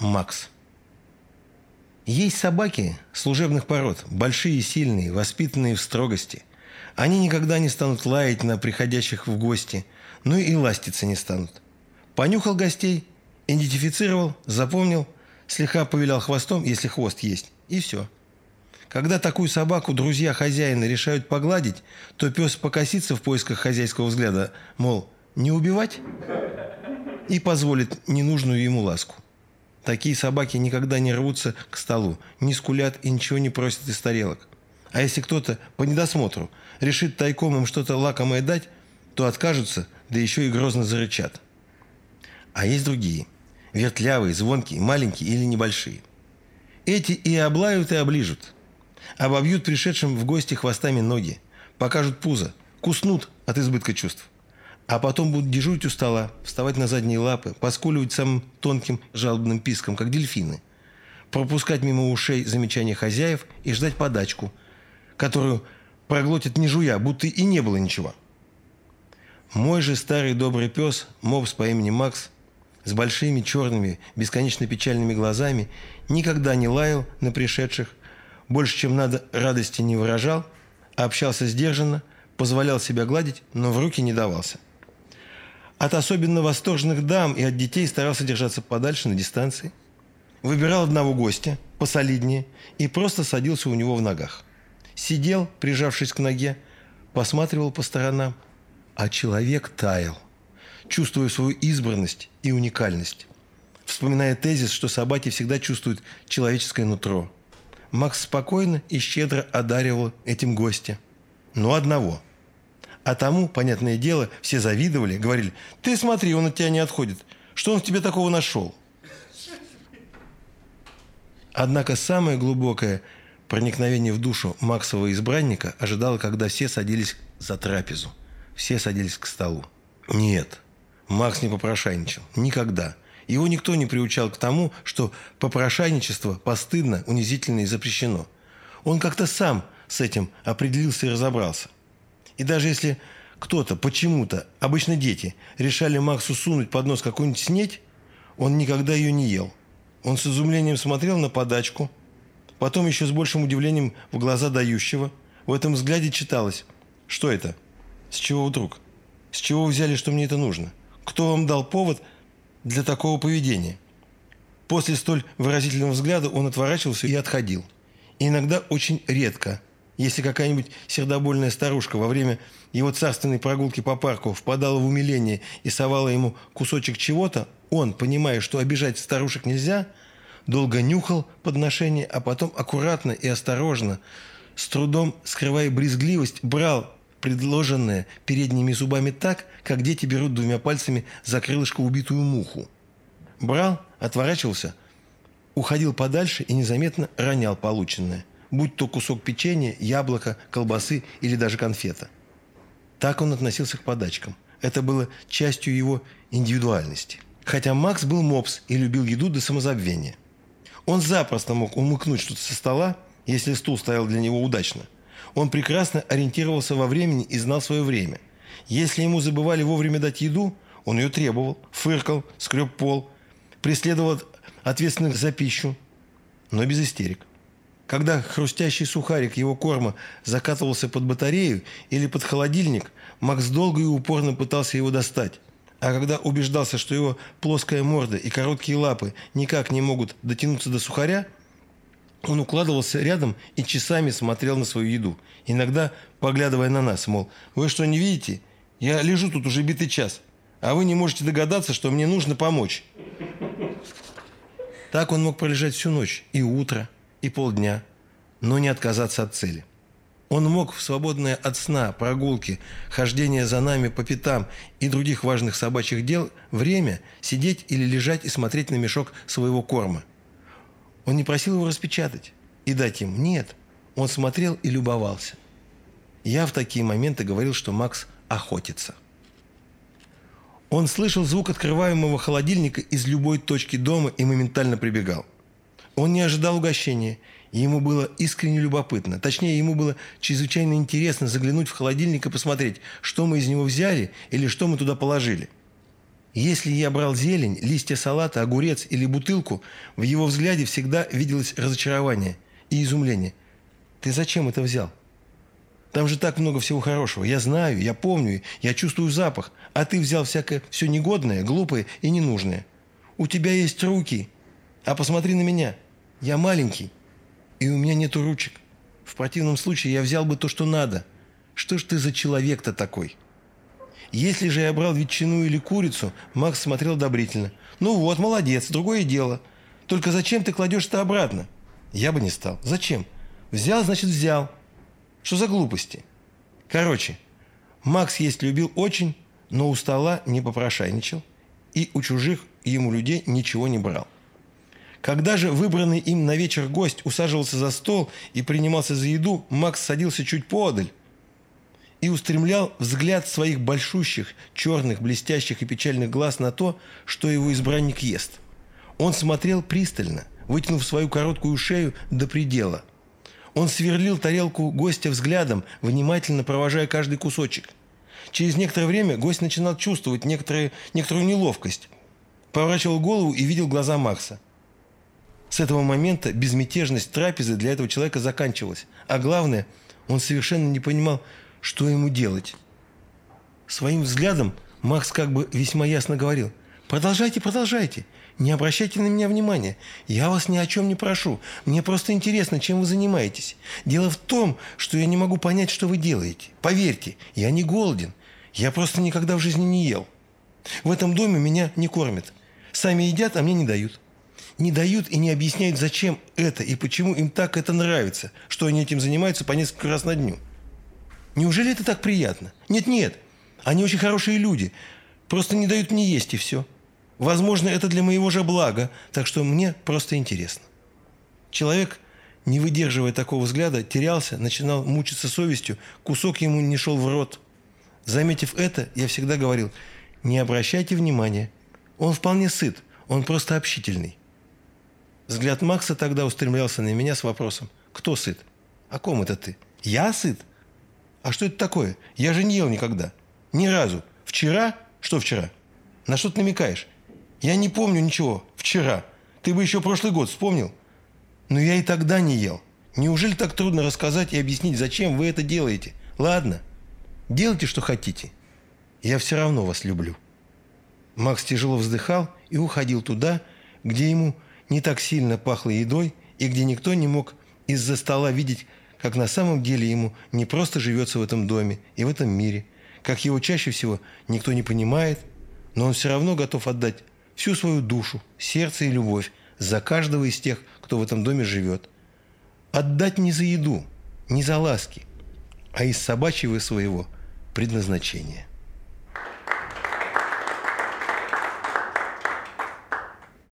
Макс. Есть собаки служебных пород, большие и сильные, воспитанные в строгости. Они никогда не станут лаять на приходящих в гости, но и ластиться не станут. Понюхал гостей, идентифицировал, запомнил, слегка повилял хвостом, если хвост есть, и все. Когда такую собаку друзья хозяина решают погладить, то пес покосится в поисках хозяйского взгляда, мол, не убивать? И позволит ненужную ему ласку. Такие собаки никогда не рвутся к столу, не скулят и ничего не просят из тарелок. А если кто-то по недосмотру решит тайком им что-то лакомое дать, то откажутся, да еще и грозно зарычат. А есть другие. Вертлявые, звонкие, маленькие или небольшие. Эти и облают, и оближут. Обобьют пришедшим в гости хвостами ноги, покажут пузо, куснут от избытка чувств. А потом будут дежурить у стола, вставать на задние лапы, поскуливать самым тонким жалобным писком, как дельфины. Пропускать мимо ушей замечания хозяев и ждать подачку, которую проглотит не жуя, будто и не было ничего. Мой же старый добрый пес, мопс по имени Макс, с большими черными, бесконечно печальными глазами, никогда не лаял на пришедших, больше, чем надо, радости не выражал, общался сдержанно, позволял себя гладить, но в руки не давался. От особенно восторженных дам и от детей старался держаться подальше на дистанции. Выбирал одного гостя, посолиднее, и просто садился у него в ногах. Сидел, прижавшись к ноге, посматривал по сторонам, а человек таял, чувствуя свою избранность и уникальность. Вспоминая тезис, что собаки всегда чувствуют человеческое нутро. Макс спокойно и щедро одаривал этим гостя. Но одного – а тому, понятное дело, все завидовали, говорили, ты смотри, он от тебя не отходит. Что он в тебе такого нашел? Однако самое глубокое проникновение в душу Максового избранника ожидало, когда все садились за трапезу. Все садились к столу. Нет, Макс не попрошайничал. Никогда. Его никто не приучал к тому, что попрошайничество постыдно, унизительно и запрещено. Он как-то сам с этим определился и разобрался. И даже если кто-то почему-то, обычно дети, решали Максу сунуть под нос какую-нибудь снеть, он никогда ее не ел. Он с изумлением смотрел на подачку, потом еще с большим удивлением в глаза дающего. В этом взгляде читалось «Что это? С чего вдруг? С чего взяли, что мне это нужно? Кто вам дал повод для такого поведения?» После столь выразительного взгляда он отворачивался и отходил. И иногда очень редко – если какая-нибудь сердобольная старушка во время его царственной прогулки по парку впадала в умиление и совала ему кусочек чего-то, он, понимая, что обижать старушек нельзя, долго нюхал подношение, а потом аккуратно и осторожно, с трудом скрывая брезгливость, брал предложенное передними зубами так, как дети берут двумя пальцами за крылышко убитую муху. Брал, отворачивался, уходил подальше и незаметно ронял полученное – будь то кусок печенья, яблоко, колбасы или даже конфета. Так он относился к подачкам. Это было частью его индивидуальности. Хотя Макс был мопс и любил еду до самозабвения. Он запросто мог умыкнуть что-то со стола, если стул стоял для него удачно. Он прекрасно ориентировался во времени и знал свое время. Если ему забывали вовремя дать еду, он ее требовал, фыркал, скреб пол, преследовал ответственных за пищу, но без истерик. Когда хрустящий сухарик его корма закатывался под батарею или под холодильник, Макс долго и упорно пытался его достать. А когда убеждался, что его плоская морда и короткие лапы никак не могут дотянуться до сухаря, он укладывался рядом и часами смотрел на свою еду, иногда поглядывая на нас, мол, «Вы что, не видите? Я лежу тут уже битый час, а вы не можете догадаться, что мне нужно помочь». Так он мог пролежать всю ночь и утро, и полдня, но не отказаться от цели. Он мог в свободное от сна, прогулки, хождение за нами по пятам и других важных собачьих дел время сидеть или лежать и смотреть на мешок своего корма. Он не просил его распечатать и дать ему. Нет, он смотрел и любовался. Я в такие моменты говорил, что Макс охотится. Он слышал звук открываемого холодильника из любой точки дома и моментально прибегал. Он не ожидал угощения, и ему было искренне любопытно. Точнее, ему было чрезвычайно интересно заглянуть в холодильник и посмотреть, что мы из него взяли или что мы туда положили. Если я брал зелень, листья салата, огурец или бутылку, в его взгляде всегда виделось разочарование и изумление. Ты зачем это взял? Там же так много всего хорошего. Я знаю, я помню, я чувствую запах. А ты взял всякое все негодное, глупое и ненужное. У тебя есть руки. А посмотри на меня. Я маленький. И у меня нету ручек. В противном случае я взял бы то, что надо. Что ж ты за человек-то такой?» Если же я брал ветчину или курицу, Макс смотрел одобрительно. «Ну вот, молодец, другое дело. Только зачем ты кладешь это обратно?» Я бы не стал. «Зачем? Взял, значит, взял. Что за глупости?» Короче, Макс есть любил очень, но у стола не попрошайничал и у чужих ему людей ничего не брал. Когда же выбранный им на вечер гость усаживался за стол и принимался за еду, Макс садился чуть подаль, и устремлял взгляд своих большущих, черных, блестящих и печальных глаз на то, что его избранник ест. Он смотрел пристально, вытянув свою короткую шею до предела. Он сверлил тарелку гостя взглядом, внимательно провожая каждый кусочек. Через некоторое время гость начинал чувствовать некоторую неловкость. Поворачивал голову и видел глаза Макса. С этого момента безмятежность трапезы для этого человека заканчивалась. А главное, он совершенно не понимал, что ему делать? Своим взглядом Макс как бы весьма ясно говорил. «Продолжайте, продолжайте. Не обращайте на меня внимания. Я вас ни о чем не прошу. Мне просто интересно, чем вы занимаетесь. Дело в том, что я не могу понять, что вы делаете. Поверьте, я не голоден. Я просто никогда в жизни не ел. В этом доме меня не кормят. Сами едят, а мне не дают. Не дают и не объясняют, зачем это и почему им так это нравится, что они этим занимаются по несколько раз на дню. Неужели это так приятно? Нет-нет, они очень хорошие люди. Просто не дают мне есть и все. Возможно, это для моего же блага, так что мне просто интересно. Человек, не выдерживая такого взгляда, терялся, начинал мучиться совестью, кусок ему не шел в рот. Заметив это, я всегда говорил, не обращайте внимания. Он вполне сыт, он просто общительный. Взгляд Макса тогда устремлялся на меня с вопросом, кто сыт? О ком это ты? Я сыт? А что это такое? Я же не ел никогда. Ни разу. Вчера? Что вчера? На что ты намекаешь? Я не помню ничего. Вчера. Ты бы еще прошлый год вспомнил. Но я и тогда не ел. Неужели так трудно рассказать и объяснить, зачем вы это делаете? Ладно. Делайте, что хотите. Я все равно вас люблю. Макс тяжело вздыхал и уходил туда, где ему не так сильно пахло едой и где никто не мог из-за стола видеть, как на самом деле ему не просто живется в этом доме и в этом мире, как его чаще всего никто не понимает, но он все равно готов отдать всю свою душу, сердце и любовь за каждого из тех, кто в этом доме живет. Отдать не за еду, не за ласки, а из собачьего своего предназначения.